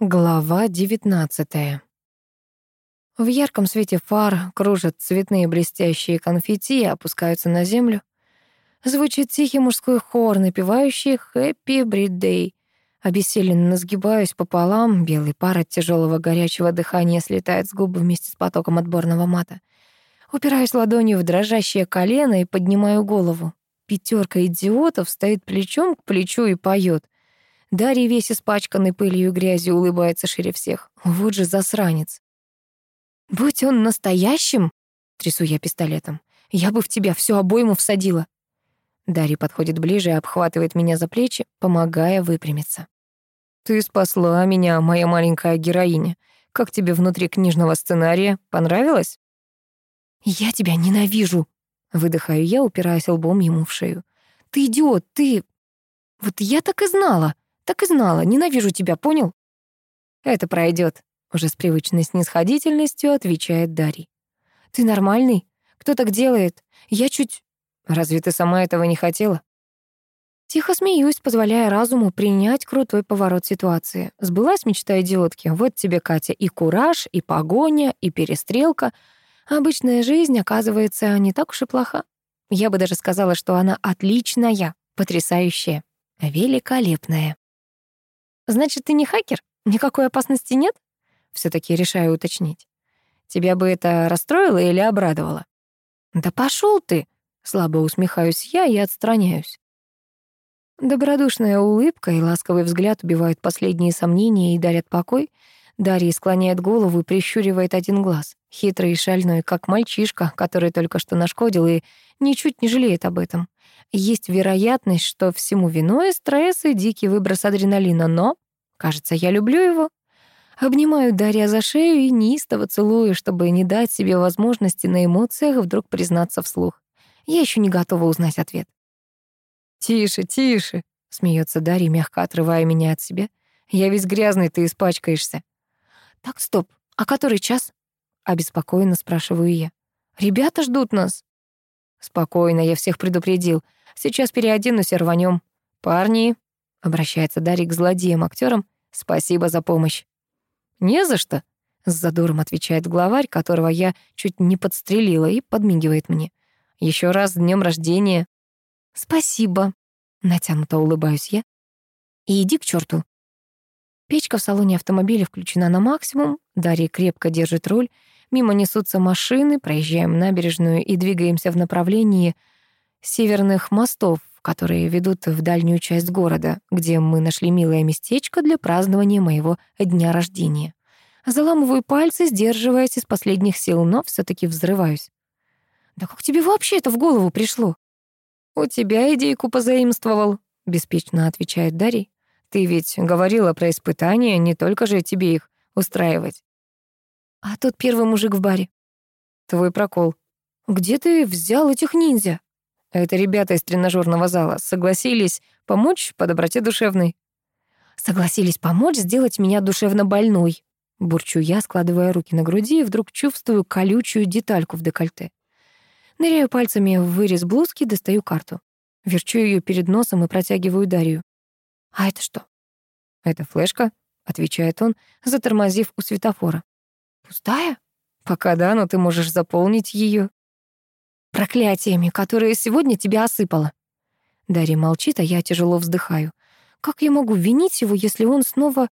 Глава девятнадцатая. В ярком свете фар кружат цветные блестящие конфетти и опускаются на землю. Звучит тихий мужской хор, напевающий «Happy Birthday». Обессиленно сгибаюсь пополам, белый пар от тяжелого горячего дыхания слетает с губ вместе с потоком отборного мата. Упираюсь ладонью в дрожащее колено и поднимаю голову. Пятерка идиотов стоит плечом к плечу и поет — Дарья весь испачканный пылью и грязью улыбается шире всех. Вот же засранец. «Будь он настоящим!» — трясу я пистолетом. «Я бы в тебя всю обойму всадила!» Дарья подходит ближе и обхватывает меня за плечи, помогая выпрямиться. «Ты спасла меня, моя маленькая героиня. Как тебе внутри книжного сценария? Понравилось?» «Я тебя ненавижу!» — выдыхаю я, упираясь лбом ему в шею. «Ты идиот, ты...» «Вот я так и знала!» Так и знала, ненавижу тебя, понял? Это пройдет, уже с привычной снисходительностью отвечает Дарий. Ты нормальный? Кто так делает? Я чуть... Разве ты сама этого не хотела? Тихо смеюсь, позволяя разуму принять крутой поворот ситуации. Сбылась мечта идиотки. Вот тебе, Катя, и кураж, и погоня, и перестрелка. Обычная жизнь, оказывается, не так уж и плоха. Я бы даже сказала, что она отличная, потрясающая, великолепная. Значит, ты не хакер? Никакой опасности нет? все таки решаю уточнить. Тебя бы это расстроило или обрадовало? Да пошел ты! Слабо усмехаюсь я и отстраняюсь. Добродушная улыбка и ласковый взгляд убивают последние сомнения и дарят покой. Дарья склоняет голову и прищуривает один глаз. Хитрый и шальной, как мальчишка, который только что нашкодил и ничуть не жалеет об этом. Есть вероятность, что всему виной стресс и дикий выброс адреналина, но, кажется, я люблю его. Обнимаю Дарья за шею и неистово целую, чтобы не дать себе возможности на эмоциях вдруг признаться вслух. Я еще не готова узнать ответ. «Тише, тише», — смеется Дарья, мягко отрывая меня от себя. «Я весь грязный, ты испачкаешься». «Так, стоп, а который час?» — обеспокоенно спрашиваю я. «Ребята ждут нас». «Спокойно, я всех предупредил. Сейчас переоденусь и рванем. Парни, обращается Дарья к злодеям актерам, спасибо за помощь. Не за что, с задором отвечает главарь, которого я чуть не подстрелила и подмигивает мне. Еще раз с днем рождения. Спасибо, натянуто улыбаюсь я. И иди к черту. Печка в салоне автомобиля включена на максимум, Дарья крепко держит руль, мимо несутся машины, проезжаем набережную и двигаемся в направлении северных мостов, которые ведут в дальнюю часть города, где мы нашли милое местечко для празднования моего дня рождения. Заламываю пальцы, сдерживаясь из последних сил, но все таки взрываюсь. «Да как тебе вообще это в голову пришло?» «У тебя идейку позаимствовал», — беспечно отвечает Дарий. «Ты ведь говорила про испытания, не только же тебе их устраивать». «А тот первый мужик в баре?» «Твой прокол». «Где ты взял этих ниндзя?» Это ребята из тренажерного зала согласились помочь по доброте душевной. Согласились помочь сделать меня душевно больной. Бурчу я, складывая руки на груди, и вдруг чувствую колючую детальку в декольте. Ныряю пальцами в вырез блузки, достаю карту. Верчу ее перед носом и протягиваю Дарью. «А это что?» «Это флешка», — отвечает он, затормозив у светофора. «Пустая?» «Пока да, но ты можешь заполнить ее проклятиями, которые сегодня тебя осыпало. Дарья молчит, а я тяжело вздыхаю. Как я могу винить его, если он снова,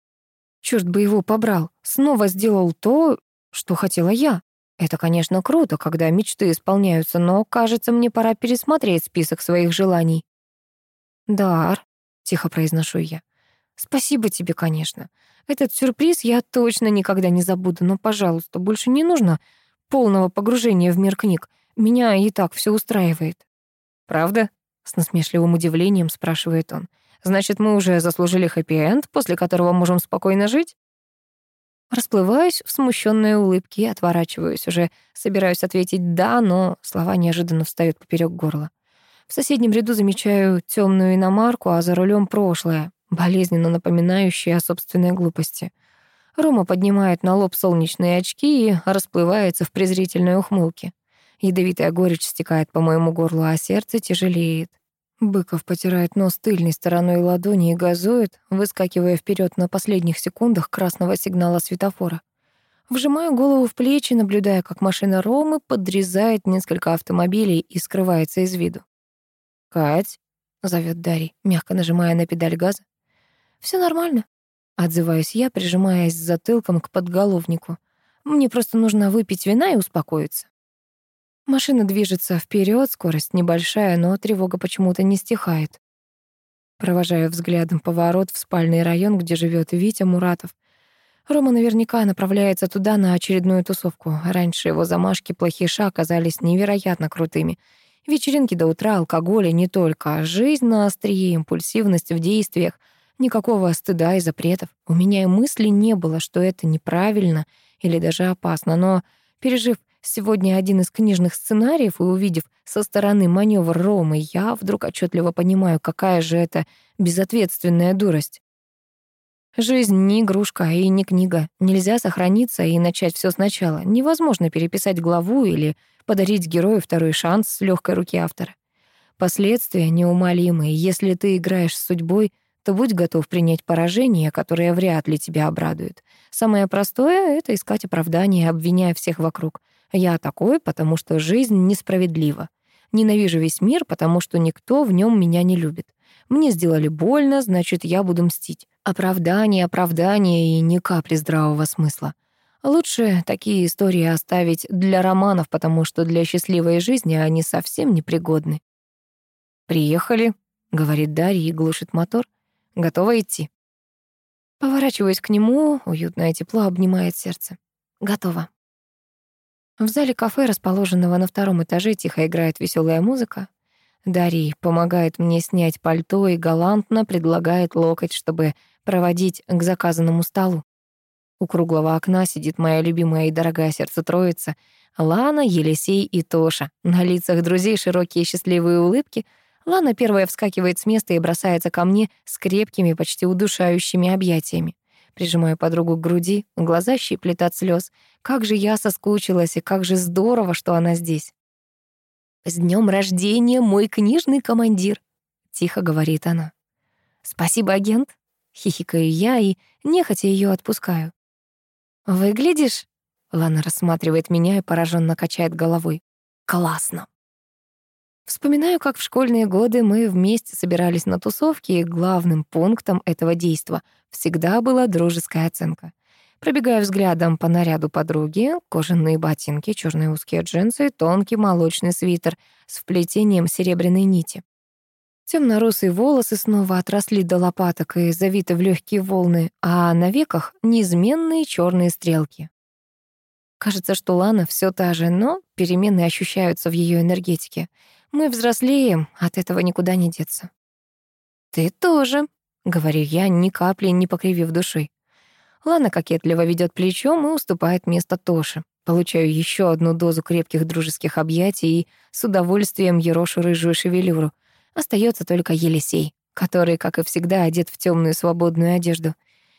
черт бы его побрал, снова сделал то, что хотела я? Это, конечно, круто, когда мечты исполняются, но, кажется, мне пора пересмотреть список своих желаний. «Дар», — тихо произношу я, — «спасибо тебе, конечно. Этот сюрприз я точно никогда не забуду, но, пожалуйста, больше не нужно полного погружения в мир книг. Меня и так все устраивает. Правда? С насмешливым удивлением спрашивает он. Значит, мы уже заслужили хэппи-энд, после которого можем спокойно жить? Расплываюсь в смущенной улыбке и отворачиваюсь. Уже собираюсь ответить «да», но слова неожиданно встают поперек горла. В соседнем ряду замечаю темную иномарку, а за рулем прошлое, болезненно напоминающее о собственной глупости. Рома поднимает на лоб солнечные очки и расплывается в презрительной ухмылке. Ядовитая горечь стекает по моему горлу, а сердце тяжелеет. Быков потирает нос тыльной стороной ладони и газует, выскакивая вперед на последних секундах красного сигнала светофора. Вжимаю голову в плечи, наблюдая, как машина Ромы подрезает несколько автомобилей и скрывается из виду. «Кать», — зовет Дарий, мягко нажимая на педаль газа. Все нормально», — отзываюсь я, прижимаясь затылком к подголовнику. «Мне просто нужно выпить вина и успокоиться». Машина движется вперед, скорость небольшая, но тревога почему-то не стихает. Провожаю взглядом поворот в спальный район, где живет Витя Муратов. Рома наверняка направляется туда на очередную тусовку. Раньше его замашки плохиша оказались невероятно крутыми. Вечеринки до утра, алкоголь и не только. Жизнь на острие, импульсивность в действиях. Никакого стыда и запретов. У меня и мысли не было, что это неправильно или даже опасно. Но, пережив сегодня один из книжных сценариев и увидев со стороны маневр Ромы, я вдруг отчетливо понимаю, какая же это безответственная дурость. Жизнь не игрушка и не книга. Нельзя сохраниться и начать все сначала. Невозможно переписать главу или подарить герою второй шанс с легкой руки автора. Последствия неумолимые. Если ты играешь с судьбой, то будь готов принять поражение, которое вряд ли тебя обрадует. Самое простое — это искать оправдание, обвиняя всех вокруг. Я такой, потому что жизнь несправедлива. Ненавижу весь мир, потому что никто в нем меня не любит. Мне сделали больно, значит, я буду мстить. Оправдание, оправдание и ни капли здравого смысла. Лучше такие истории оставить для романов, потому что для счастливой жизни они совсем непригодны. «Приехали», — говорит Дарья и глушит мотор. «Готова идти?» Поворачиваюсь к нему, уютное тепло обнимает сердце. Готово. В зале кафе, расположенного на втором этаже, тихо играет веселая музыка. Дарий помогает мне снять пальто и галантно предлагает локоть, чтобы проводить к заказанному столу. У круглого окна сидит моя любимая и дорогая сердце троица — Лана, Елисей и Тоша. На лицах друзей широкие счастливые улыбки. Лана первая вскакивает с места и бросается ко мне с крепкими, почти удушающими объятиями. Прижимаю подругу к груди, глаза щиплет от слез. Как же я соскучилась, и как же здорово, что она здесь. «С днем рождения, мой книжный командир!» — тихо говорит она. «Спасибо, агент!» — хихикаю я и нехотя ее отпускаю. «Выглядишь?» — Лана рассматривает меня и пораженно качает головой. «Классно!» Вспоминаю, как в школьные годы мы вместе собирались на тусовки, и главным пунктом этого действа всегда была дружеская оценка — Пробегая взглядом по наряду подруги, кожаные ботинки, черные узкие джинсы, тонкий молочный свитер с вплетением серебряной нити. Темно-русые волосы снова отросли до лопаток и завиты в легкие волны, а на веках неизменные черные стрелки. Кажется, что Лана все та же, но перемены ощущаются в ее энергетике. Мы взрослеем, от этого никуда не деться. «Ты тоже», — говорю я, ни капли не покривив души. Лана кокетливо ведет плечом и уступает место Тоше. Получаю еще одну дозу крепких дружеских объятий и с удовольствием ерошу рыжую шевелюру. Остается только Елисей, который, как и всегда, одет в темную свободную одежду.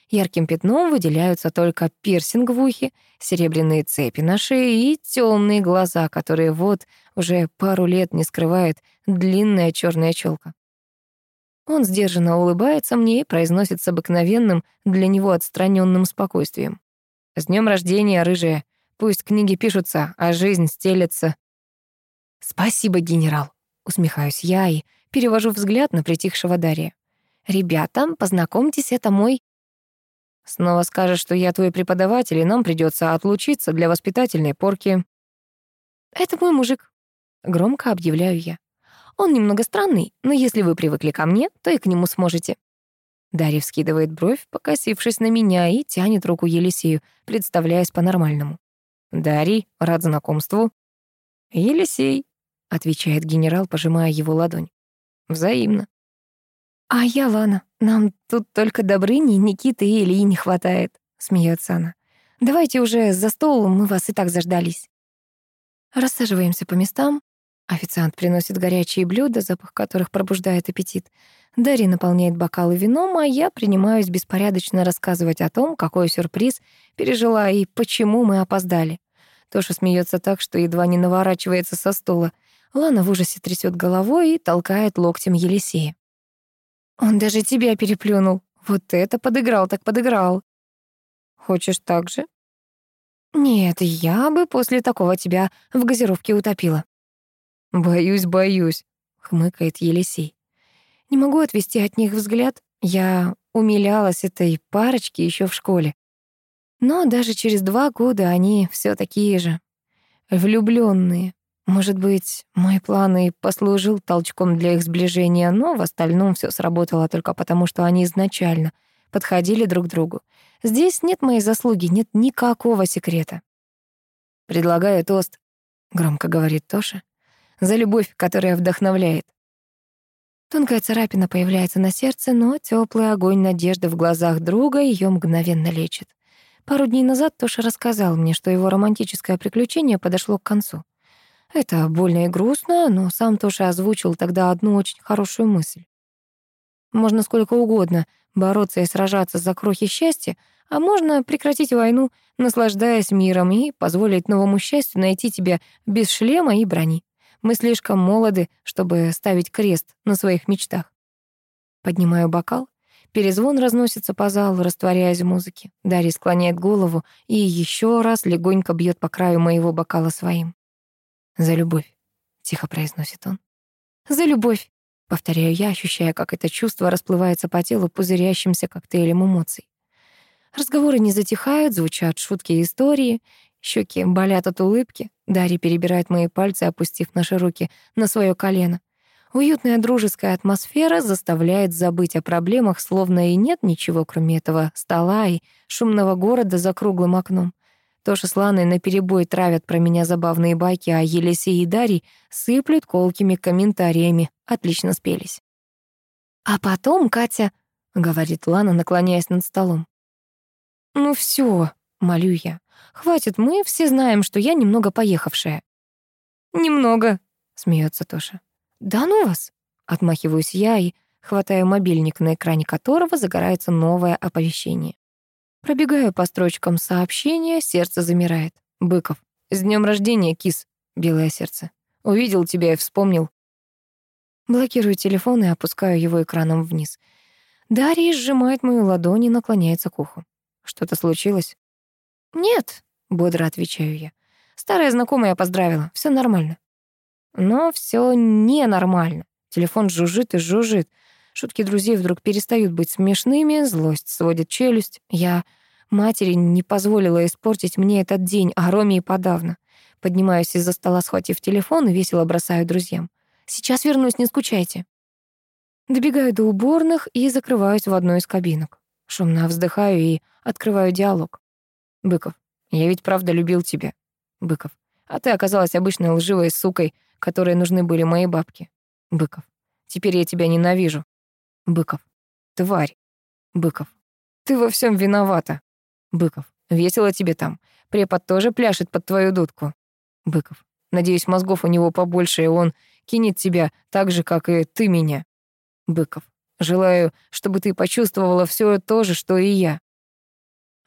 Ярким пятном выделяются только пирсинг в ухе, серебряные цепи на шее и темные глаза, которые вот уже пару лет не скрывает длинная черная челка. Он сдержанно улыбается мне и произносит с обыкновенным для него отстраненным спокойствием. «С днем рождения, рыжая! Пусть книги пишутся, а жизнь стелется». «Спасибо, генерал!» — усмехаюсь я и перевожу взгляд на притихшего Дарья. «Ребята, познакомьтесь, это мой...» «Снова скажешь, что я твой преподаватель, и нам придется отлучиться для воспитательной порки». «Это мой мужик», — громко объявляю я. Он немного странный, но если вы привыкли ко мне, то и к нему сможете». Дарья вскидывает бровь, покосившись на меня, и тянет руку Елисею, представляясь по-нормальному. «Дарий, рад знакомству». «Елисей», — отвечает генерал, пожимая его ладонь. «Взаимно». «А я Лана. Нам тут только Добрыни, Никиты и Ильи не хватает», — смеется она. «Давайте уже за стол, мы вас и так заждались». Рассаживаемся по местам, Официант приносит горячие блюда, запах которых пробуждает аппетит. Дарья наполняет бокалы вином, а я принимаюсь беспорядочно рассказывать о том, какой сюрприз пережила и почему мы опоздали. Тоша смеется так, что едва не наворачивается со стула. Лана в ужасе трясет головой и толкает локтем Елисея. «Он даже тебя переплюнул. Вот это подыграл так подыграл». «Хочешь так же?» «Нет, я бы после такого тебя в газировке утопила». «Боюсь, боюсь», — хмыкает Елисей. Не могу отвести от них взгляд. Я умилялась этой парочке еще в школе. Но даже через два года они все такие же. Влюбленные. Может быть, мой план и послужил толчком для их сближения, но в остальном все сработало только потому, что они изначально подходили друг к другу. Здесь нет моей заслуги, нет никакого секрета. «Предлагаю тост», — громко говорит Тоша, «за любовь, которая вдохновляет». Тонкая царапина появляется на сердце, но теплый огонь надежды в глазах друга ее мгновенно лечит. Пару дней назад Тоша рассказал мне, что его романтическое приключение подошло к концу. Это больно и грустно, но сам Тоша озвучил тогда одну очень хорошую мысль. Можно сколько угодно бороться и сражаться за крохи счастья, а можно прекратить войну, наслаждаясь миром и позволить новому счастью найти тебя без шлема и брони. Мы слишком молоды, чтобы ставить крест на своих мечтах. Поднимаю бокал. Перезвон разносится по залу, растворяясь в музыке. Дарья склоняет голову и еще раз легонько бьет по краю моего бокала своим. «За любовь», — тихо произносит он. «За любовь», — повторяю я, ощущая, как это чувство расплывается по телу пузырящимся коктейлем эмоций. Разговоры не затихают, звучат шутки и истории. Щеки болят от улыбки. Дарья перебирает мои пальцы, опустив наши руки на свое колено. Уютная дружеская атмосфера заставляет забыть о проблемах, словно и нет ничего, кроме этого стола и шумного города за круглым окном. Тоша с Ланой наперебой травят про меня забавные байки, а Елисей и Дарий сыплют колкими комментариями. Отлично спелись. «А потом, Катя...» — говорит Лана, наклоняясь над столом. «Ну все, молю я. Хватит, мы все знаем, что я немного поехавшая». «Немного», — смеется Тоша. «Да ну вас!» — отмахиваюсь я и хватаю мобильник, на экране которого загорается новое оповещение. Пробегаю по строчкам сообщения, сердце замирает. Быков. «С днем рождения, кис!» Белое сердце. «Увидел тебя и вспомнил». Блокирую телефон и опускаю его экраном вниз. Дарья сжимает мою ладонь и наклоняется к уху. «Что-то случилось?» «Нет», — бодро отвечаю я. «Старая знакомая поздравила, все нормально». Но все ненормально. Телефон жужжит и жужжит. Шутки друзей вдруг перестают быть смешными, злость сводит челюсть. Я матери не позволила испортить мне этот день, а Роме и подавно. Поднимаюсь из-за стола, схватив телефон, и весело бросаю друзьям. «Сейчас вернусь, не скучайте». Добегаю до уборных и закрываюсь в одной из кабинок. Шумно вздыхаю и открываю диалог. Быков. Я ведь правда любил тебя. Быков. А ты оказалась обычной лживой сукой, которой нужны были мои бабки. Быков. Теперь я тебя ненавижу. Быков. Тварь. Быков. Ты во всем виновата. Быков. Весело тебе там. Препод тоже пляшет под твою дудку. Быков. Надеюсь, мозгов у него побольше, и он кинет тебя так же, как и ты меня. Быков. Желаю, чтобы ты почувствовала все то же, что и я.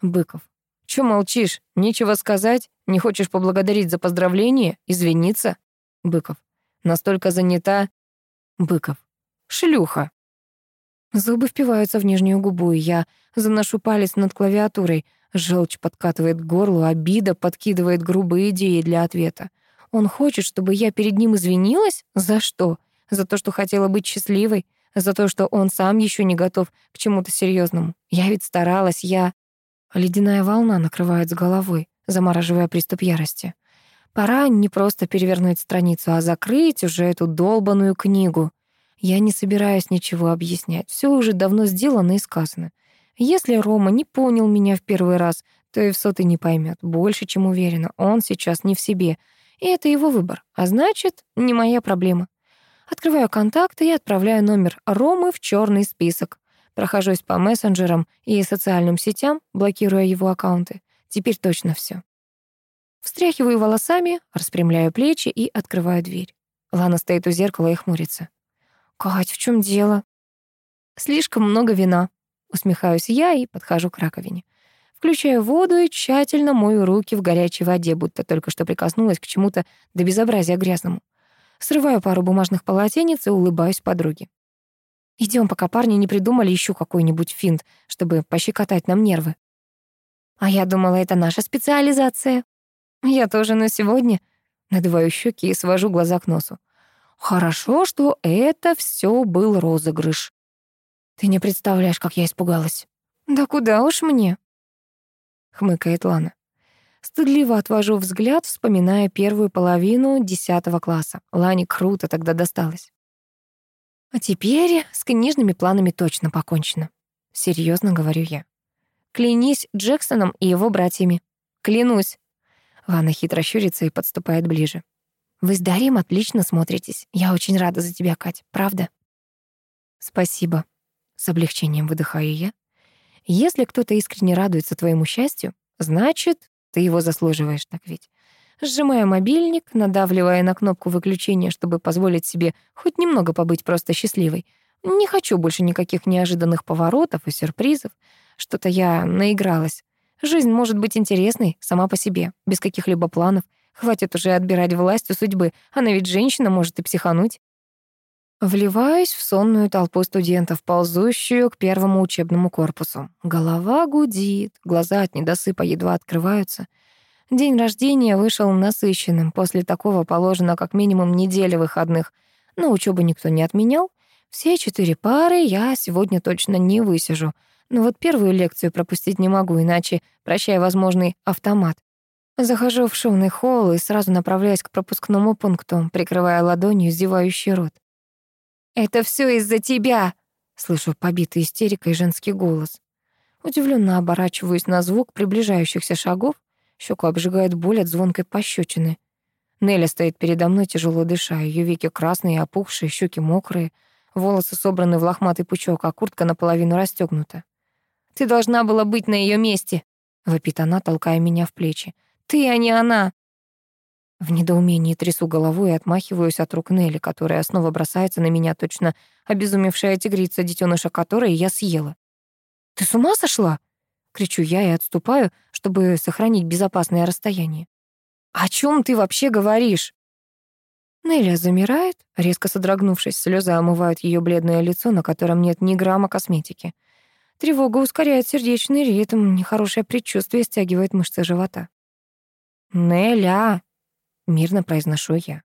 Быков. Чё молчишь? Нечего сказать? Не хочешь поблагодарить за поздравление? Извиниться? Быков. Настолько занята? Быков. Шлюха. Зубы впиваются в нижнюю губу, и я заношу палец над клавиатурой. Желчь подкатывает к горлу, обида подкидывает грубые идеи для ответа. Он хочет, чтобы я перед ним извинилась? За что? За то, что хотела быть счастливой? За то, что он сам еще не готов к чему-то серьезному? Я ведь старалась, я... Ледяная волна накрывает с головой, замораживая приступ ярости. Пора не просто перевернуть страницу, а закрыть уже эту долбаную книгу. Я не собираюсь ничего объяснять. Все уже давно сделано и сказано. Если Рома не понял меня в первый раз, то и в сотый не поймет. Больше, чем уверена, он сейчас не в себе. И это его выбор. А значит, не моя проблема. Открываю контакты и отправляю номер Ромы в черный список. Прохожусь по мессенджерам и социальным сетям, блокируя его аккаунты. Теперь точно все. Встряхиваю волосами, распрямляю плечи и открываю дверь. Лана стоит у зеркала и хмурится. «Кать, в чем дело?» «Слишком много вина», — усмехаюсь я и подхожу к раковине. Включаю воду и тщательно мою руки в горячей воде, будто только что прикоснулась к чему-то до безобразия грязному. Срываю пару бумажных полотенец и улыбаюсь подруге. Идем, пока парни не придумали еще какой-нибудь финт, чтобы пощекотать нам нервы. А я думала, это наша специализация. Я тоже на сегодня. Надуваю щеки и свожу глаза к носу. Хорошо, что это все был розыгрыш. Ты не представляешь, как я испугалась. Да куда уж мне? Хмыкает Лана. Стыдливо отвожу взгляд, вспоминая первую половину десятого класса. Лане круто тогда досталось. А теперь с книжными планами точно покончено. Серьезно говорю я. Клянись Джексоном и его братьями. Клянусь. Лана хитро щурится и подступает ближе. Вы с Дарьем отлично смотритесь. Я очень рада за тебя, Кать. Правда? Спасибо. С облегчением выдыхаю я. Если кто-то искренне радуется твоему счастью, значит, ты его заслуживаешь, так ведь? Сжимая мобильник, надавливая на кнопку выключения, чтобы позволить себе хоть немного побыть просто счастливой. Не хочу больше никаких неожиданных поворотов и сюрпризов. Что-то я наигралась. Жизнь может быть интересной сама по себе, без каких-либо планов. Хватит уже отбирать власть у судьбы, она ведь женщина может и психануть. Вливаюсь в сонную толпу студентов, ползущую к первому учебному корпусу. Голова гудит, глаза от недосыпа едва открываются. День рождения вышел насыщенным. После такого положено как минимум неделя выходных. Но учебу никто не отменял. Все четыре пары я сегодня точно не высижу. Но вот первую лекцию пропустить не могу, иначе прощай возможный автомат. Захожу в шумный холл и сразу направляюсь к пропускному пункту, прикрывая ладонью зевающий рот. «Это все из-за тебя!» — слышу побитый истерикой женский голос. Удивленно оборачиваюсь на звук приближающихся шагов Щеку обжигает боль от звонкой пощечины. Нелли стоит передо мной, тяжело дыша. Ее веки красные, опухшие, щеки мокрые. Волосы собраны в лохматый пучок, а куртка наполовину расстегнута. «Ты должна была быть на ее месте!» — вопит она, толкая меня в плечи. «Ты, а не она!» В недоумении трясу головой и отмахиваюсь от рук Нелли, которая снова бросается на меня, точно обезумевшая тигрица, детеныша которой я съела. «Ты с ума сошла?» Кричу я и отступаю, чтобы сохранить безопасное расстояние. «О чем ты вообще говоришь?» Нелли замирает, резко содрогнувшись, слезы омывают ее бледное лицо, на котором нет ни грамма косметики. Тревога ускоряет сердечный ритм, нехорошее предчувствие стягивает мышцы живота. «Неля!» — мирно произношу я.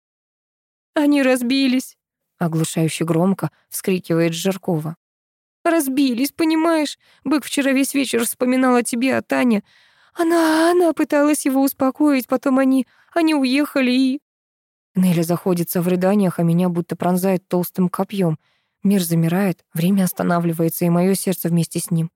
«Они разбились!» — оглушающе громко вскрикивает Жиркова. Разбились, понимаешь? Бык вчера весь вечер вспоминал о тебе, о Тане. Она, она пыталась его успокоить, потом они, они уехали и... Нелли заходится в рыданиях, а меня будто пронзает толстым копьем. Мир замирает, время останавливается, и мое сердце вместе с ним.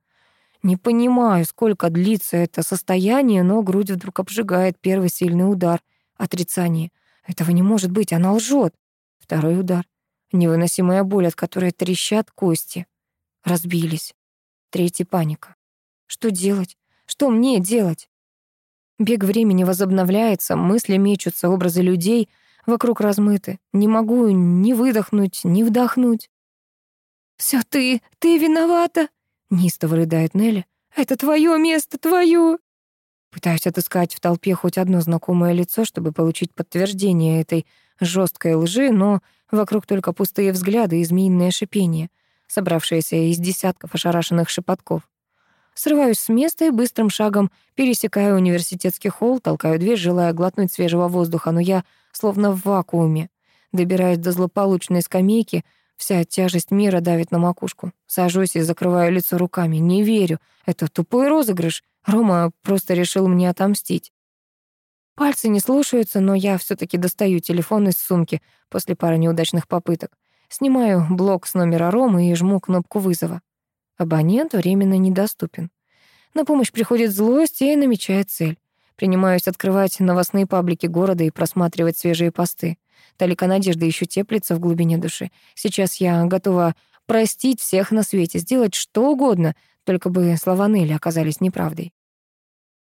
Не понимаю, сколько длится это состояние, но грудь вдруг обжигает первый сильный удар. Отрицание. Этого не может быть, она лжет. Второй удар. Невыносимая боль, от которой трещат кости. Разбились. Третья паника. Что делать? Что мне делать? Бег времени возобновляется, мысли мечутся, образы людей вокруг размыты. Не могу ни выдохнуть, ни вдохнуть. «Всё ты, ты виновата!» — неистово рыдает Нелли. «Это твое место, твое!» Пытаюсь отыскать в толпе хоть одно знакомое лицо, чтобы получить подтверждение этой жесткой лжи, но вокруг только пустые взгляды и змеиное шипение собравшаяся из десятков ошарашенных шепотков. Срываюсь с места и быстрым шагом пересекаю университетский холл, толкаю дверь, желая глотнуть свежего воздуха, но я словно в вакууме. Добираюсь до злополучной скамейки, вся тяжесть мира давит на макушку. Сажусь и закрываю лицо руками. Не верю. Это тупой розыгрыш. Рома просто решил мне отомстить. Пальцы не слушаются, но я все таки достаю телефон из сумки после пары неудачных попыток. Снимаю блок с номера Ромы и жму кнопку вызова. Абонент временно недоступен. На помощь приходит злость и намечает цель. Принимаюсь открывать новостные паблики города и просматривать свежие посты. Талика надежды еще теплится в глубине души. Сейчас я готова простить всех на свете, сделать что угодно, только бы слова Нелли оказались неправдой.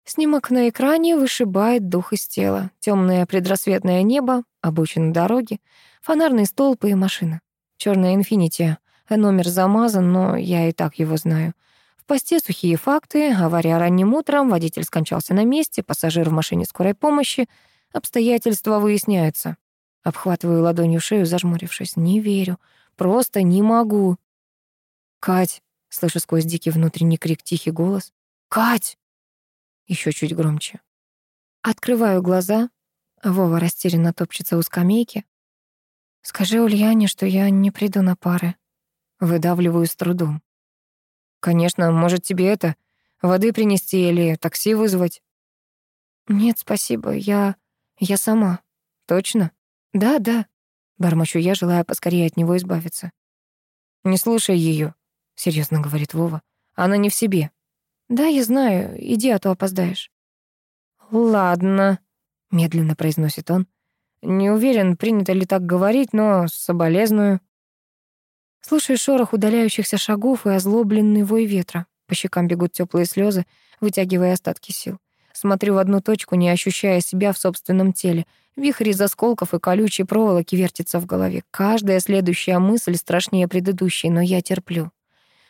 Снимок на экране вышибает дух из тела. Темное предрассветное небо, обочина дороги, фонарные столбы и машина. Черная «Инфинити». Номер замазан, но я и так его знаю. В посте сухие факты. Авария ранним утром, водитель скончался на месте, пассажир в машине скорой помощи. Обстоятельства выясняются. Обхватываю ладонью шею, зажмурившись. Не верю. Просто не могу. «Кать!» — слышу сквозь дикий внутренний крик тихий голос. «Кать!» Еще чуть громче. Открываю глаза. Вова растерянно топчется у скамейки. «Скажи Ульяне, что я не приду на пары». Выдавливаю с трудом. «Конечно, может, тебе это, воды принести или такси вызвать?» «Нет, спасибо, я... я сама». «Точно?» «Да, да», — бормочу я, желая поскорее от него избавиться. «Не слушай ее, серьезно говорит Вова. «Она не в себе». «Да, я знаю, иди, а то опоздаешь». «Ладно», — медленно произносит он. «Не уверен, принято ли так говорить, но соболезную». Слушаю шорох удаляющихся шагов и озлобленный вой ветра. По щекам бегут теплые слезы, вытягивая остатки сил. Смотрю в одну точку, не ощущая себя в собственном теле. Вихрь из осколков и колючей проволоки вертится в голове. Каждая следующая мысль страшнее предыдущей, но я терплю.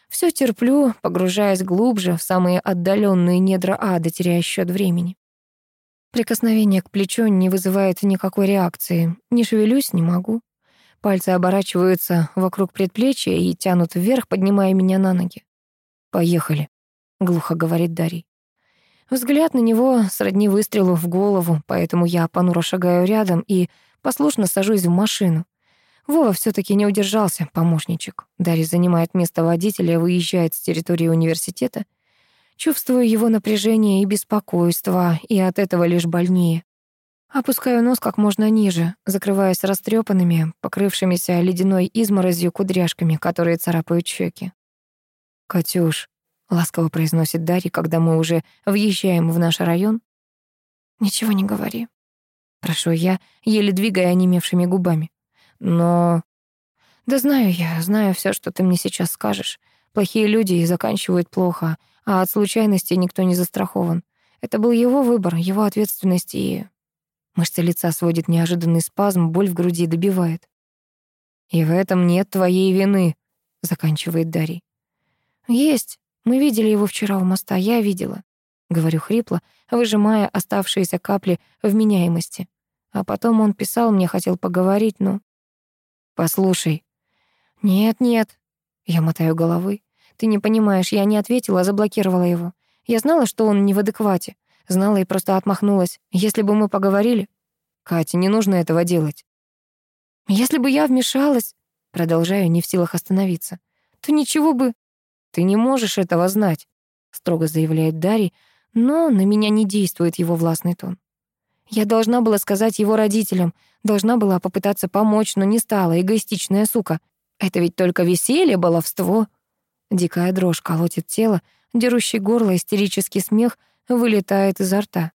Все терплю, погружаясь глубже в самые отдаленные недра ада, теряя счет времени. Прикосновение к плечу не вызывает никакой реакции. Не шевелюсь, не могу. Пальцы оборачиваются вокруг предплечья и тянут вверх, поднимая меня на ноги. «Поехали», — глухо говорит Дарий. Взгляд на него сродни выстрелу в голову, поэтому я понуро шагаю рядом и послушно сажусь в машину. Вова все таки не удержался, помощничек. Дарья занимает место водителя и выезжает с территории университета. Чувствую его напряжение и беспокойство, и от этого лишь больнее. Опускаю нос как можно ниже, закрываясь растрепанными, покрывшимися ледяной изморозью кудряшками, которые царапают щеки. «Катюш», ласково произносит Дарья, когда мы уже въезжаем в наш район. Ничего не говори. Прошу я, еле двигая онемевшими губами. Но... Да знаю я, знаю все, что ты мне сейчас скажешь. Плохие люди и заканчивают плохо, а от случайностей никто не застрахован. Это был его выбор, его ответственность и... Мышцы лица сводит неожиданный спазм, боль в груди добивает. «И в этом нет твоей вины», — заканчивает Дарья. «Есть. Мы видели его вчера у моста, я видела. Говорю хрипло, выжимая оставшиеся капли вменяемости. А потом он писал мне, хотел поговорить, но... Послушай. Нет, нет. Я мотаю головой. Ты не понимаешь, я не ответила, заблокировала его. Я знала, что он не в адеквате. Знала и просто отмахнулась. Если бы мы поговорили... Катя, не нужно этого делать. Если бы я вмешалась, продолжаю, не в силах остановиться, то ничего бы... «Ты не можешь этого знать», — строго заявляет Дарий, но на меня не действует его властный тон. Я должна была сказать его родителям, должна была попытаться помочь, но не стала, эгоистичная сука. Это ведь только веселье, баловство. Дикая дрожь колотит тело, дерущий горло истерический смех вылетает изо рта.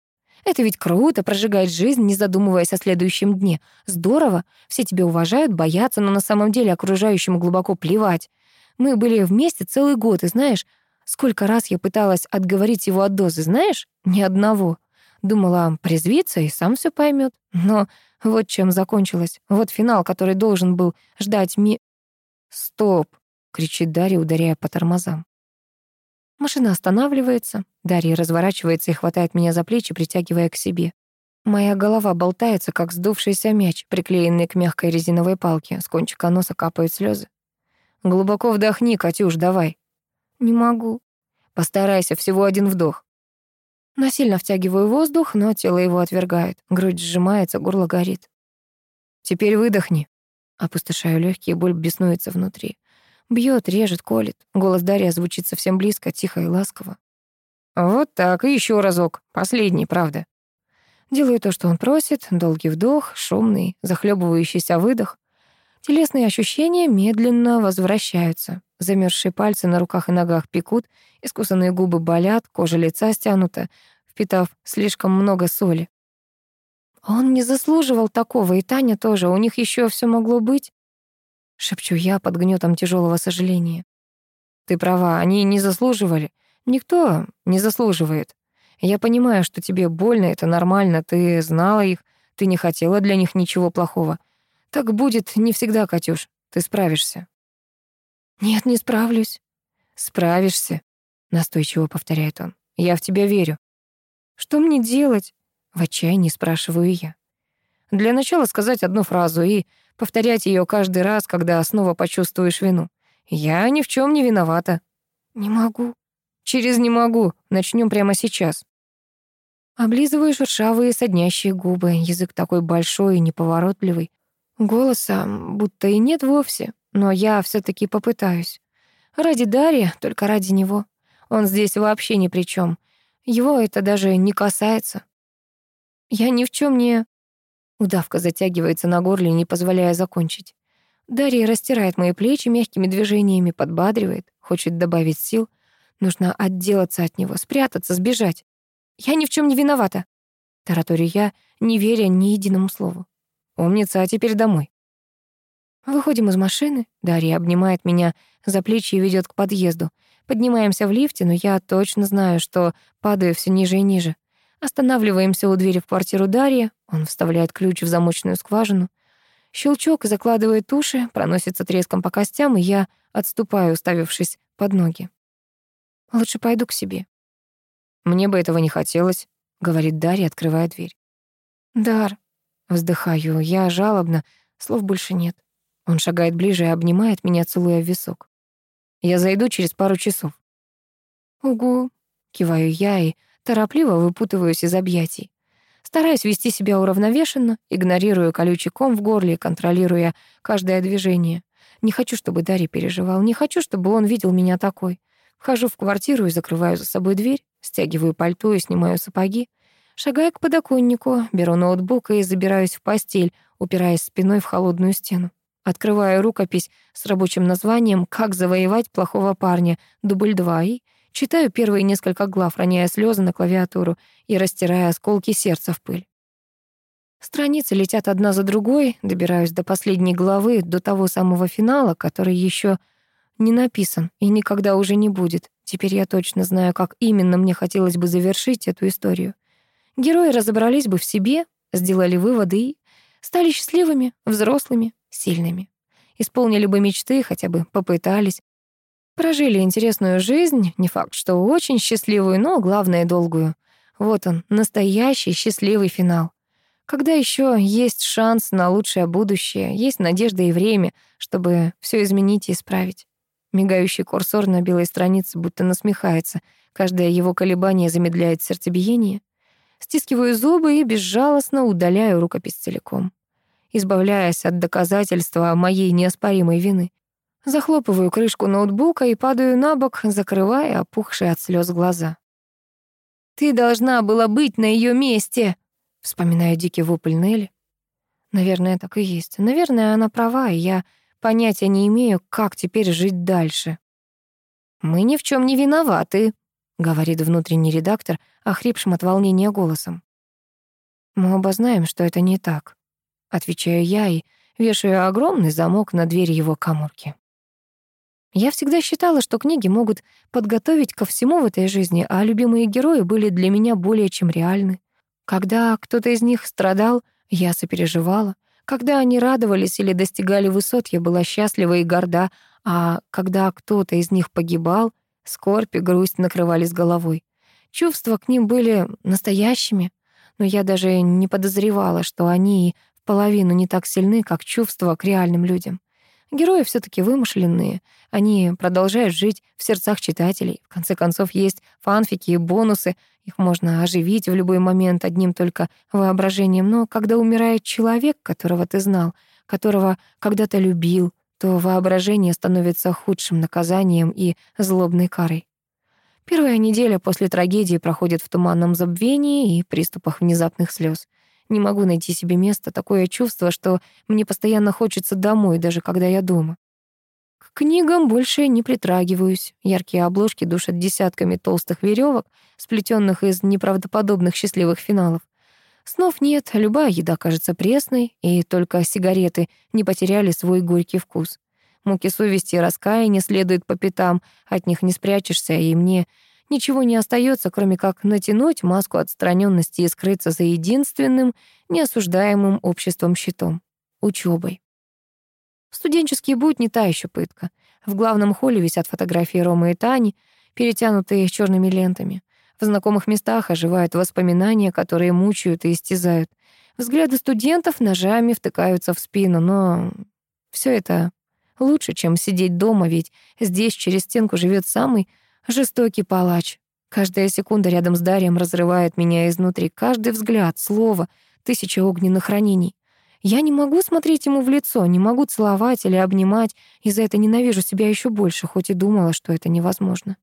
Это ведь круто, прожигать жизнь, не задумываясь о следующем дне. Здорово, все тебя уважают, боятся, но на самом деле окружающим глубоко плевать. Мы были вместе целый год, и знаешь, сколько раз я пыталась отговорить его от дозы, знаешь? Ни одного. Думала, призвиться и сам все поймет. Но вот чем закончилось. Вот финал, который должен был ждать ми... «Стоп!» — кричит Дарья, ударяя по тормозам. Машина останавливается. Дарья разворачивается и хватает меня за плечи, притягивая к себе. Моя голова болтается, как сдувшийся мяч, приклеенный к мягкой резиновой палке. С кончика носа капают слезы. Глубоко вдохни, Катюш, давай. Не могу. Постарайся, всего один вдох. Насильно втягиваю воздух, но тело его отвергает. Грудь сжимается, горло горит. Теперь выдохни. Опустошаю легкие, боль беснуется внутри. Бьет, режет, колет. Голос Дарья звучит совсем близко, тихо и ласково. Вот так, и еще разок. Последний, правда. Делаю то, что он просит. Долгий вдох, шумный, захлебывающийся выдох. Телесные ощущения медленно возвращаются. Замерзшие пальцы на руках и ногах пекут, искусанные губы болят, кожа лица стянута, впитав слишком много соли. Он не заслуживал такого, и Таня тоже. У них еще все могло быть. Шепчу я под гнетом тяжелого сожаления. Ты права, они не заслуживали. Никто не заслуживает. Я понимаю, что тебе больно, это нормально, ты знала их, ты не хотела для них ничего плохого. Так будет не всегда, Катюш. Ты справишься. Нет, не справлюсь. Справишься, настойчиво повторяет он. Я в тебя верю. Что мне делать? В отчаянии спрашиваю я. Для начала сказать одну фразу и повторять ее каждый раз, когда снова почувствуешь вину. «Я ни в чем не виновата». «Не могу». «Через не могу. Начнем прямо сейчас». Облизываю шершавые соднящие губы, язык такой большой и неповоротливый. Голоса будто и нет вовсе, но я все таки попытаюсь. Ради Дарьи, только ради него. Он здесь вообще ни при чем. Его это даже не касается. Я ни в чем не... Удавка затягивается на горле, не позволяя закончить. Дарья растирает мои плечи мягкими движениями, подбадривает, хочет добавить сил. Нужно отделаться от него, спрятаться, сбежать. Я ни в чем не виновата. Тараторю я, не веря ни единому слову. Умница, а теперь домой. Выходим из машины. Дарья обнимает меня за плечи и ведет к подъезду. Поднимаемся в лифте, но я точно знаю, что падаю все ниже и ниже. Останавливаемся у двери в квартиру Дарьи. Он вставляет ключ в замочную скважину. Щелчок закладывает уши, проносится треском по костям, и я отступаю, уставившись под ноги. Лучше пойду к себе. Мне бы этого не хотелось, говорит Дарья, открывая дверь. Дар, вздыхаю, я жалобно, слов больше нет. Он шагает ближе и обнимает меня, целуя в висок. Я зайду через пару часов. Угу, киваю я и торопливо выпутываюсь из объятий. Стараюсь вести себя уравновешенно, игнорирую колючий ком в горле, контролируя каждое движение. Не хочу, чтобы Дарья переживал, не хочу, чтобы он видел меня такой. Вхожу в квартиру и закрываю за собой дверь, стягиваю пальто и снимаю сапоги. Шагаю к подоконнику, беру ноутбук и забираюсь в постель, упираясь спиной в холодную стену. Открываю рукопись с рабочим названием «Как завоевать плохого парня», дубль 2, и Читаю первые несколько глав, роняя слезы на клавиатуру и растирая осколки сердца в пыль. Страницы летят одна за другой, добираюсь до последней главы, до того самого финала, который еще не написан и никогда уже не будет. Теперь я точно знаю, как именно мне хотелось бы завершить эту историю. Герои разобрались бы в себе, сделали выводы и стали счастливыми, взрослыми, сильными. Исполнили бы мечты, хотя бы попытались, Прожили интересную жизнь, не факт, что очень счастливую, но главное долгую. Вот он, настоящий счастливый финал. Когда еще есть шанс на лучшее будущее, есть надежда и время, чтобы все изменить и исправить. Мигающий курсор на белой странице будто насмехается. Каждое его колебание замедляет сердцебиение. Стискиваю зубы и безжалостно удаляю рукопись целиком, избавляясь от доказательства моей неоспоримой вины. Захлопываю крышку ноутбука и падаю на бок, закрывая опухшие от слез глаза. «Ты должна была быть на ее месте!» Вспоминаю дикий вопль Нелли. Наверное, так и есть. Наверное, она права, и я понятия не имею, как теперь жить дальше. «Мы ни в чем не виноваты», — говорит внутренний редактор, охрипшим от волнения голосом. «Мы оба знаем, что это не так», — отвечаю я и вешаю огромный замок на дверь его каморки. Я всегда считала, что книги могут подготовить ко всему в этой жизни, а любимые герои были для меня более чем реальны. Когда кто-то из них страдал, я сопереживала. Когда они радовались или достигали высот, я была счастлива и горда, а когда кто-то из них погибал, скорбь и грусть накрывали с головой. Чувства к ним были настоящими, но я даже не подозревала, что они в половину не так сильны, как чувства к реальным людям. Герои все таки вымышленные. Они продолжают жить в сердцах читателей. В конце концов, есть фанфики и бонусы. Их можно оживить в любой момент одним только воображением. Но когда умирает человек, которого ты знал, которого когда-то любил, то воображение становится худшим наказанием и злобной карой. Первая неделя после трагедии проходит в туманном забвении и приступах внезапных слез. Не могу найти себе места, такое чувство, что мне постоянно хочется домой, даже когда я дома. К книгам больше не притрагиваюсь. Яркие обложки душат десятками толстых веревок, сплетенных из неправдоподобных счастливых финалов. Снов нет, любая еда кажется пресной, и только сигареты не потеряли свой горький вкус. Муки совести и раскаяния следуют по пятам, от них не спрячешься, и мне ничего не остается, кроме как натянуть маску отстраненности и скрыться за единственным неосуждаемым обществом щитом — учебой. Студенческий будь не та еще пытка. В главном холле висят фотографии Ромы и Тани, перетянутые черными лентами. В знакомых местах оживают воспоминания, которые мучают и истязают. Взгляды студентов ножами втыкаются в спину, но все это лучше, чем сидеть дома, ведь здесь через стенку живет самый жестокий палач. Каждая секунда рядом с Дарием разрывает меня изнутри, каждый взгляд, слово, тысяча огненных ранений. Я не могу смотреть ему в лицо, не могу целовать или обнимать, и за это ненавижу себя еще больше, хоть и думала, что это невозможно.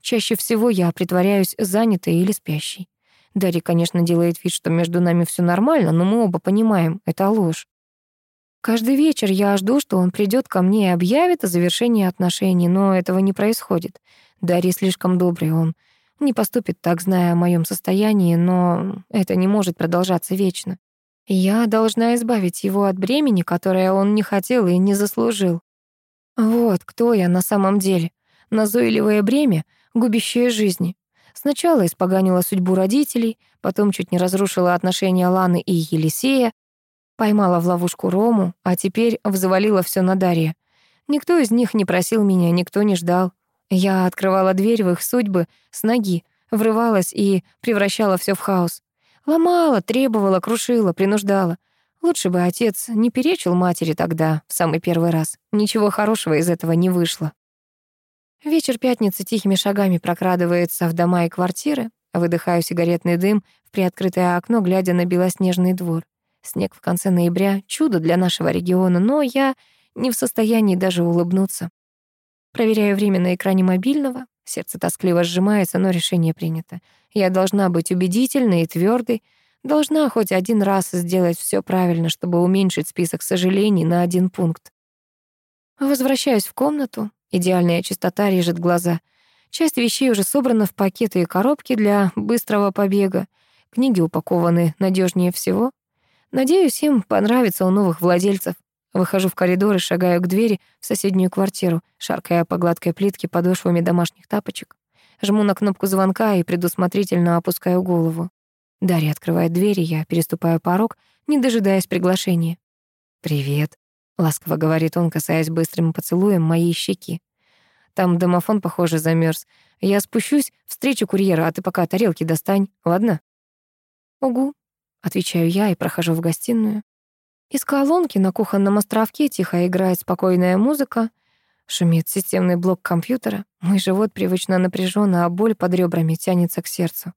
Чаще всего я притворяюсь занятой или спящей. Дарья, конечно, делает вид, что между нами все нормально, но мы оба понимаем, это ложь. Каждый вечер я жду, что он придет ко мне и объявит о завершении отношений, но этого не происходит. Дарья слишком добрый, он не поступит так, зная о моем состоянии, но это не может продолжаться вечно. Я должна избавить его от бремени, которое он не хотел и не заслужил. Вот кто я на самом деле. Назойливое бремя, губящее жизни. Сначала испоганила судьбу родителей, потом чуть не разрушила отношения Ланы и Елисея, поймала в ловушку Рому, а теперь взвалила все на Дарья. Никто из них не просил меня, никто не ждал. Я открывала дверь в их судьбы с ноги, врывалась и превращала все в хаос. Ломала, требовала, крушила, принуждала. Лучше бы отец не перечил матери тогда, в самый первый раз. Ничего хорошего из этого не вышло. Вечер пятницы тихими шагами прокрадывается в дома и квартиры. Выдыхаю сигаретный дым в приоткрытое окно, глядя на белоснежный двор. Снег в конце ноября — чудо для нашего региона, но я не в состоянии даже улыбнуться. Проверяю время на экране мобильного. Сердце тоскливо сжимается, но решение принято. Я должна быть убедительной и твердой, должна хоть один раз сделать все правильно, чтобы уменьшить список сожалений на один пункт. Возвращаюсь в комнату, Идеальная чистота режет глаза. Часть вещей уже собрана в пакеты и коробки для быстрого побега. Книги упакованы надежнее всего. Надеюсь, им понравится у новых владельцев. Выхожу в коридор и шагаю к двери в соседнюю квартиру, шаркая по гладкой плитке подошвами домашних тапочек. Жму на кнопку звонка и предусмотрительно опускаю голову. Дарья открывает дверь, и я переступаю порог, не дожидаясь приглашения. «Привет», ласково говорит он, касаясь быстрым поцелуем моей щеки. Там домофон, похоже, замерз. Я спущусь, встречу курьера, а ты пока тарелки достань, ладно? Угу, отвечаю я и прохожу в гостиную. Из колонки на кухонном островке тихо играет спокойная музыка, шумит системный блок компьютера. Мой живот привычно напряжен, а боль под ребрами тянется к сердцу.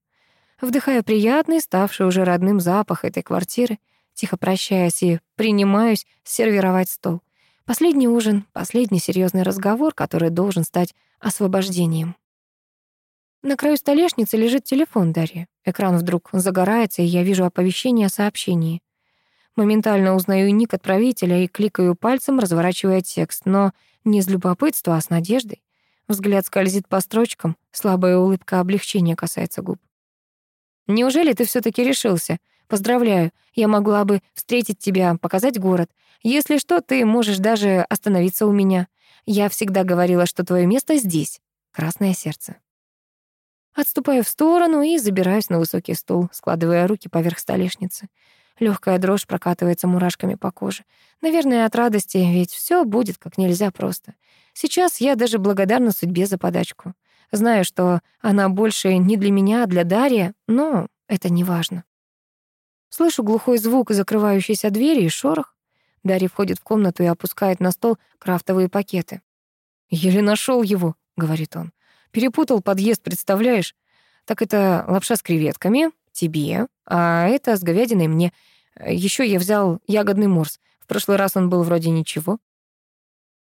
Вдыхаю приятный, ставший уже родным запах этой квартиры — тихо прощаясь и принимаюсь сервировать стол. Последний ужин, последний серьезный разговор, который должен стать освобождением. На краю столешницы лежит телефон Дарьи. Экран вдруг загорается, и я вижу оповещение о сообщении. Моментально узнаю ник отправителя и кликаю пальцем, разворачивая текст, но не из любопытства, а с надеждой. Взгляд скользит по строчкам, слабая улыбка облегчения касается губ. «Неужели ты все таки решился? Поздравляю, я могла бы встретить тебя, показать город. Если что, ты можешь даже остановиться у меня. Я всегда говорила, что твое место здесь. Красное сердце. Отступаю в сторону и забираюсь на высокий стул, складывая руки поверх столешницы. Легкая дрожь прокатывается мурашками по коже. Наверное, от радости, ведь все будет как нельзя просто. Сейчас я даже благодарна судьбе за подачку. Знаю, что она больше не для меня, а для Дарья, но это не важно. Слышу глухой звук закрывающейся двери и шорох. Дарья входит в комнату и опускает на стол крафтовые пакеты. «Еле нашел его», — говорит он. «Перепутал подъезд, представляешь? Так это лапша с креветками, тебе, а это с говядиной мне. Еще я взял ягодный морс. В прошлый раз он был вроде ничего».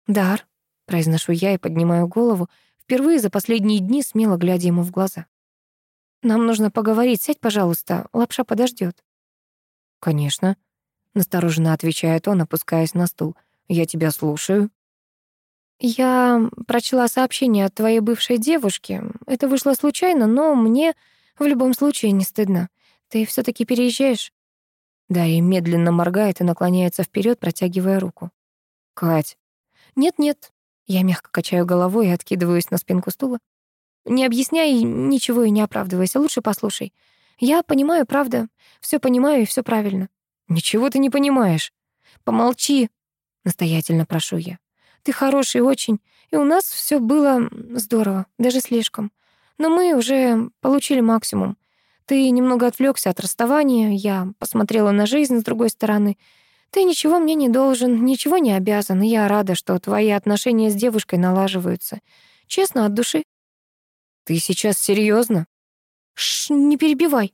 «Дар», — произношу я и поднимаю голову, впервые за последние дни смело глядя ему в глаза. «Нам нужно поговорить. Сядь, пожалуйста, лапша подождет. «Конечно», — настороженно отвечает он, опускаясь на стул. «Я тебя слушаю». «Я прочла сообщение от твоей бывшей девушки. Это вышло случайно, но мне в любом случае не стыдно. Ты все таки переезжаешь?» Дарья медленно моргает и наклоняется вперед, протягивая руку. «Кать». «Нет-нет». Я мягко качаю головой и откидываюсь на спинку стула. «Не объясняй ничего и не оправдывайся. Лучше послушай. Я понимаю, правда. Все понимаю и все правильно. Ничего ты не понимаешь. Помолчи, настоятельно прошу я. Ты хороший очень, и у нас все было здорово, даже слишком. Но мы уже получили максимум. Ты немного отвлекся от расставания, я посмотрела на жизнь с другой стороны. Ты ничего мне не должен, ничего не обязан, и я рада, что твои отношения с девушкой налаживаются. Честно, от души. Ты сейчас серьезно? Шш, не перебивай.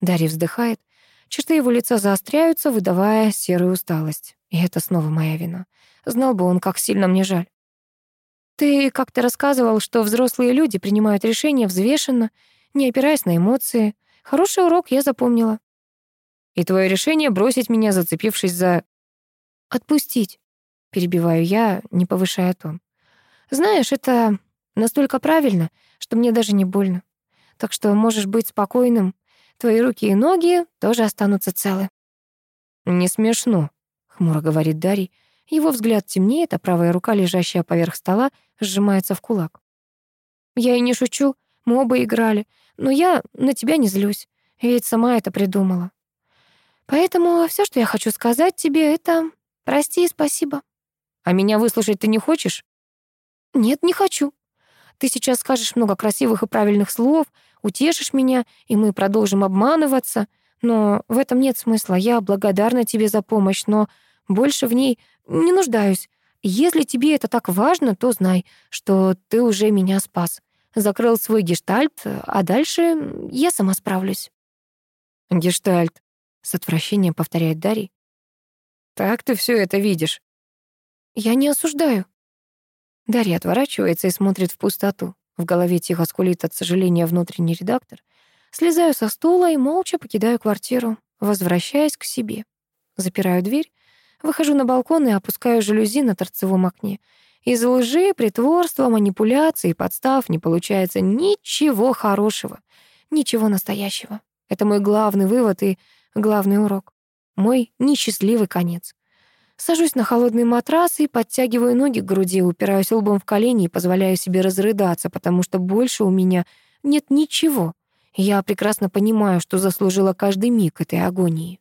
Дарья вздыхает. Черты его лица заостряются, выдавая серую усталость. И это снова моя вина. Знал бы он, как сильно мне жаль. Ты как-то рассказывал, что взрослые люди принимают решения взвешенно, не опираясь на эмоции. Хороший урок я запомнила. И твое решение бросить меня, зацепившись за... Отпустить, перебиваю я, не повышая тон. Знаешь, это настолько правильно, что мне даже не больно. Так что можешь быть спокойным. Твои руки и ноги тоже останутся целы. Не смешно, хмуро говорит Дарий. Его взгляд темнеет, а правая рука, лежащая поверх стола, сжимается в кулак. Я и не шучу, мы оба играли, но я на тебя не злюсь, ведь сама это придумала. Поэтому все, что я хочу сказать тебе, это прости и спасибо. А меня выслушать ты не хочешь? Нет, не хочу. Ты сейчас скажешь много красивых и правильных слов, утешишь меня, и мы продолжим обманываться. Но в этом нет смысла. Я благодарна тебе за помощь, но больше в ней не нуждаюсь. Если тебе это так важно, то знай, что ты уже меня спас. Закрыл свой гештальт, а дальше я сама справлюсь. Гештальт, с отвращением повторяет Дарий. Так ты все это видишь. Я не осуждаю. Дарья отворачивается и смотрит в пустоту. В голове тихо скулит от сожаления внутренний редактор. Слезаю со стула и молча покидаю квартиру, возвращаясь к себе. Запираю дверь, выхожу на балкон и опускаю жалюзи на торцевом окне. Из лжи, притворства, манипуляций подстав не получается ничего хорошего, ничего настоящего. Это мой главный вывод и Главный урок. Мой несчастливый конец. Сажусь на холодный матрас и подтягиваю ноги к груди, упираюсь лбом в колени и позволяю себе разрыдаться, потому что больше у меня нет ничего. Я прекрасно понимаю, что заслужила каждый миг этой агонии.